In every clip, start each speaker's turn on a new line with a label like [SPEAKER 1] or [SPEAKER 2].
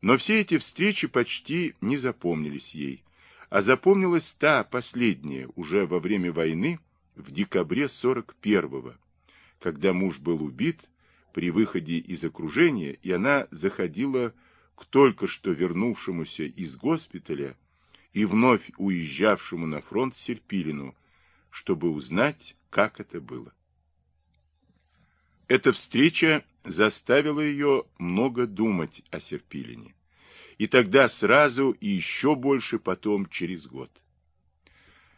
[SPEAKER 1] Но все эти встречи почти не запомнились ей, а запомнилась та последняя, уже во время войны, в декабре 41-го, когда муж был убит при выходе из окружения, и она заходила к только что вернувшемуся из госпиталя и вновь уезжавшему на фронт Серпилину, чтобы узнать, как это было. Эта встреча заставила ее много думать о Серпилине. И тогда сразу и еще больше потом через год.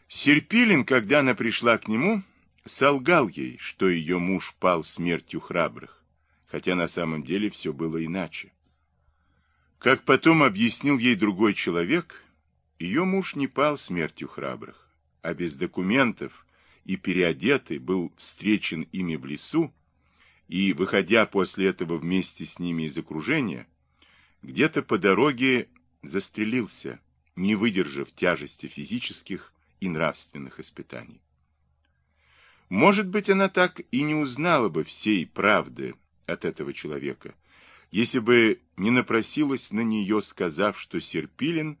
[SPEAKER 1] Серпилин, когда она пришла к нему, солгал ей, что ее муж пал смертью храбрых, хотя на самом деле все было иначе. Как потом объяснил ей другой человек, ее муж не пал смертью храбрых, а без документов и переодетый был встречен ими в лесу, и, выходя после этого вместе с ними из окружения, где-то по дороге застрелился, не выдержав тяжести физических и нравственных испытаний. Может быть, она так и не узнала бы всей правды от этого человека, если бы не напросилась на нее, сказав, что Серпилин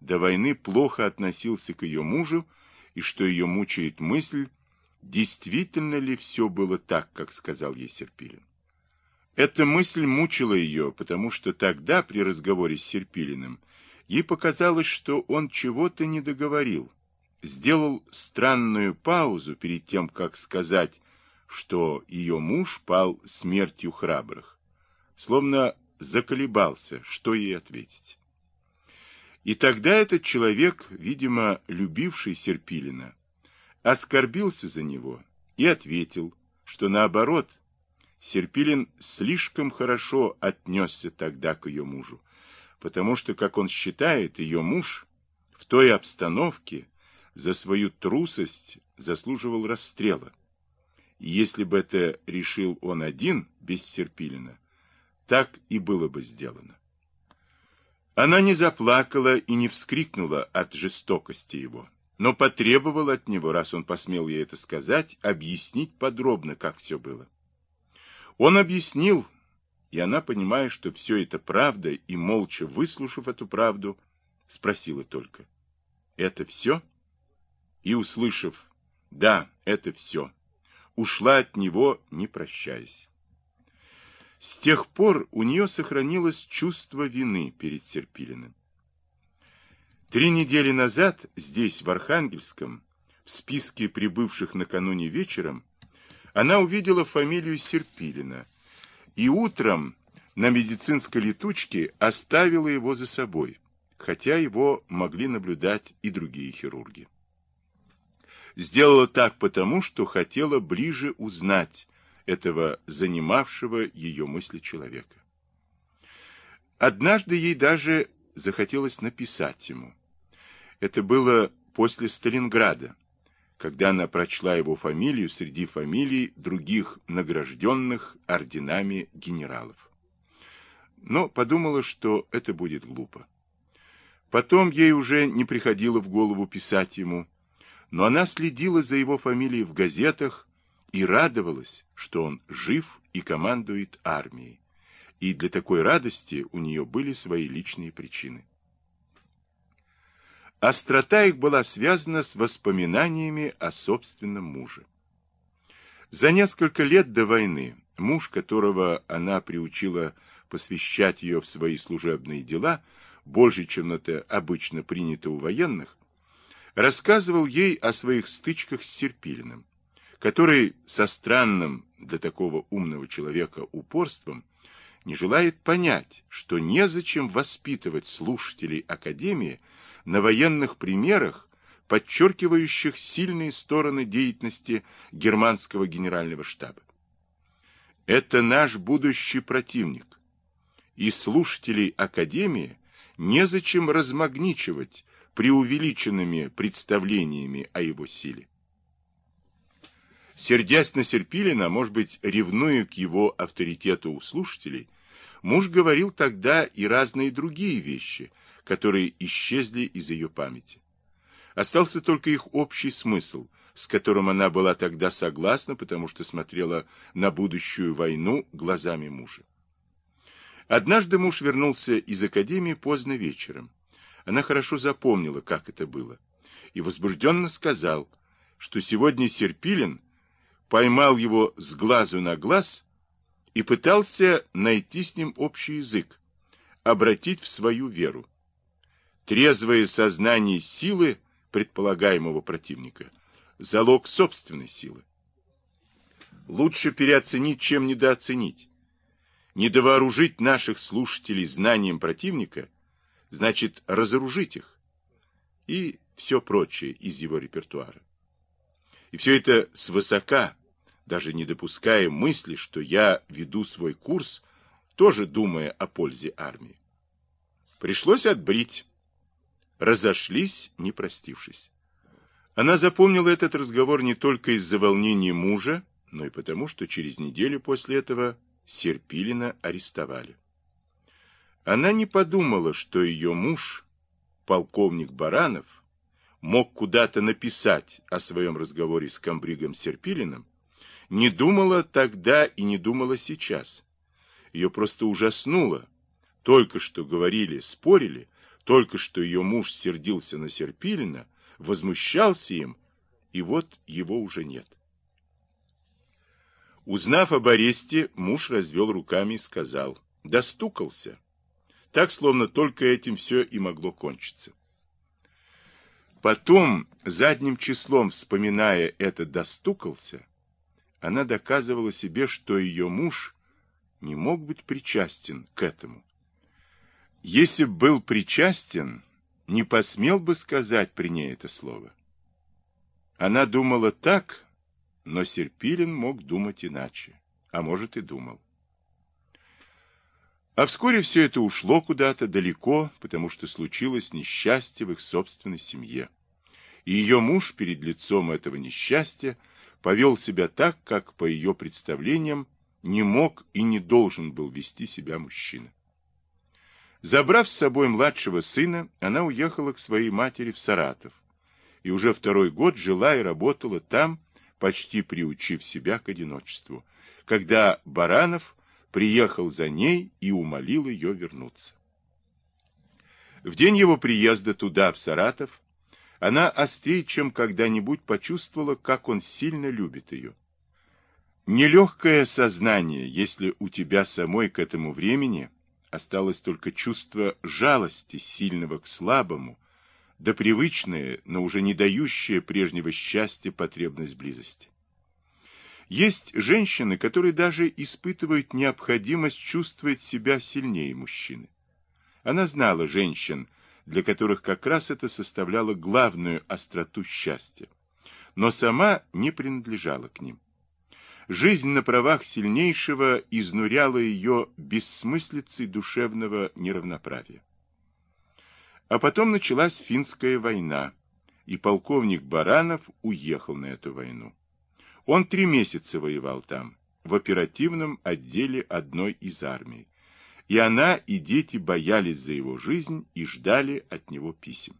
[SPEAKER 1] до войны плохо относился к ее мужу и что ее мучает мысль, действительно ли все было так, как сказал ей Серпилин. Эта мысль мучила ее, потому что тогда, при разговоре с Серпилиным, ей показалось, что он чего-то не договорил, сделал странную паузу перед тем, как сказать, что ее муж пал смертью храбрых, словно заколебался, что ей ответить. И тогда этот человек, видимо, любивший Серпилина, оскорбился за него и ответил, что наоборот, Серпилин слишком хорошо отнесся тогда к ее мужу, потому что, как он считает, ее муж в той обстановке за свою трусость заслуживал расстрела. И если бы это решил он один, без Серпилина, так и было бы сделано. Она не заплакала и не вскрикнула от жестокости его но потребовал от него, раз он посмел ей это сказать, объяснить подробно, как все было. Он объяснил, и она, понимая, что все это правда, и молча выслушав эту правду, спросила только, «Это все?» И, услышав, «Да, это все», ушла от него, не прощаясь. С тех пор у нее сохранилось чувство вины перед Серпилиным. Три недели назад здесь, в Архангельском, в списке прибывших накануне вечером, она увидела фамилию Серпилина и утром на медицинской летучке оставила его за собой, хотя его могли наблюдать и другие хирурги. Сделала так потому, что хотела ближе узнать этого занимавшего ее мысли человека. Однажды ей даже захотелось написать ему. Это было после Сталинграда, когда она прочла его фамилию среди фамилий других награжденных орденами генералов. Но подумала, что это будет глупо. Потом ей уже не приходило в голову писать ему, но она следила за его фамилией в газетах и радовалась, что он жив и командует армией. И для такой радости у нее были свои личные причины. Острота их была связана с воспоминаниями о собственном муже. За несколько лет до войны муж, которого она приучила посвящать ее в свои служебные дела, больше, чем это обычно принято у военных, рассказывал ей о своих стычках с Серпилиным, который со странным для такого умного человека упорством не желает понять, что незачем воспитывать слушателей Академии на военных примерах, подчеркивающих сильные стороны деятельности германского генерального штаба. Это наш будущий противник, и слушателей Академии незачем размагничивать преувеличенными представлениями о его силе. Сердясь на Серпилина, может быть, ревнуя к его авторитету у слушателей, муж говорил тогда и разные другие вещи – которые исчезли из ее памяти. Остался только их общий смысл, с которым она была тогда согласна, потому что смотрела на будущую войну глазами мужа. Однажды муж вернулся из академии поздно вечером. Она хорошо запомнила, как это было, и возбужденно сказал, что сегодня Серпилин поймал его с глазу на глаз и пытался найти с ним общий язык, обратить в свою веру. Трезвое сознание силы предполагаемого противника – залог собственной силы. Лучше переоценить, чем недооценить. Недовооружить наших слушателей знанием противника – значит разоружить их. И все прочее из его репертуара. И все это свысока, даже не допуская мысли, что я веду свой курс, тоже думая о пользе армии. Пришлось отбрить. Разошлись, не простившись. Она запомнила этот разговор не только из-за волнения мужа, но и потому, что через неделю после этого Серпилина арестовали. Она не подумала, что ее муж, полковник Баранов, мог куда-то написать о своем разговоре с комбригом Серпилиным, не думала тогда и не думала сейчас. Ее просто ужаснуло. Только что говорили, спорили, только что ее муж сердился на Серпилина, возмущался им, и вот его уже нет. Узнав об аресте, муж развел руками и сказал, достукался. Так, словно только этим все и могло кончиться. Потом, задним числом вспоминая это «достукался», она доказывала себе, что ее муж не мог быть причастен к этому. Если б был причастен, не посмел бы сказать при ней это слово. Она думала так, но Серпилин мог думать иначе, а может и думал. А вскоре все это ушло куда-то далеко, потому что случилось несчастье в их собственной семье. И ее муж перед лицом этого несчастья повел себя так, как, по ее представлениям, не мог и не должен был вести себя мужчина. Забрав с собой младшего сына, она уехала к своей матери в Саратов и уже второй год жила и работала там, почти приучив себя к одиночеству, когда Баранов приехал за ней и умолил ее вернуться. В день его приезда туда, в Саратов, она острее, чем когда-нибудь почувствовала, как он сильно любит ее. Нелегкое сознание, если у тебя самой к этому времени осталось только чувство жалости сильного к слабому, да привычная, но уже не дающая прежнего счастья потребность близости. Есть женщины, которые даже испытывают необходимость чувствовать себя сильнее мужчины. Она знала женщин, для которых как раз это составляло главную остроту счастья, но сама не принадлежала к ним. Жизнь на правах сильнейшего изнуряла ее бессмыслицей душевного неравноправия. А потом началась финская война, и полковник Баранов уехал на эту войну. Он три месяца воевал там, в оперативном отделе одной из армий, и она и дети боялись за его жизнь и ждали от него писем.